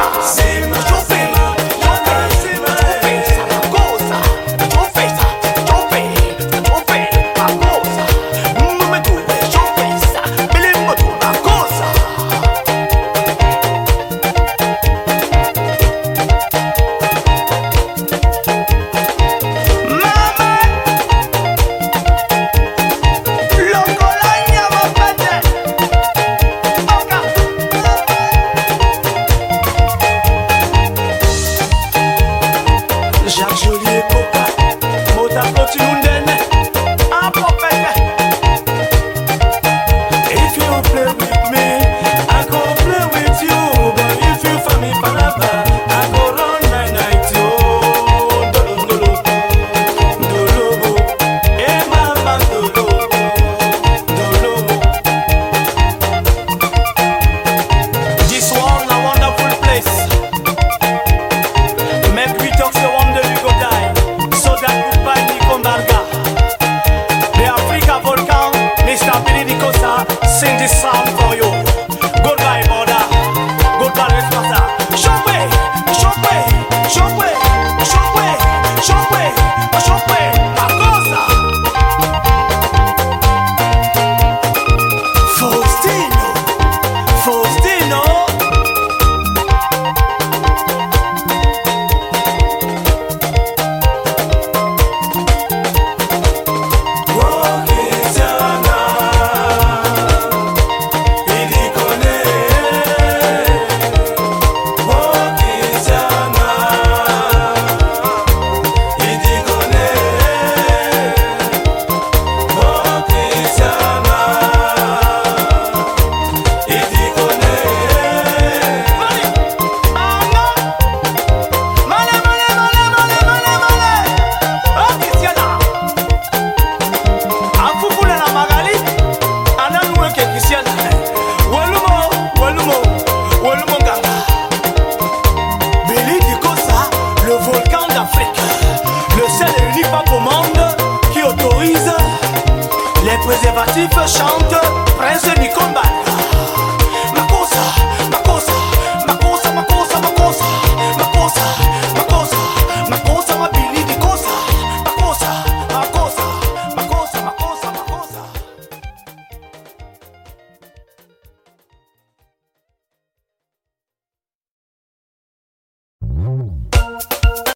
Simba. Simba. Les préservatifs chantent Prince Nikomba. Makosa, Makosa.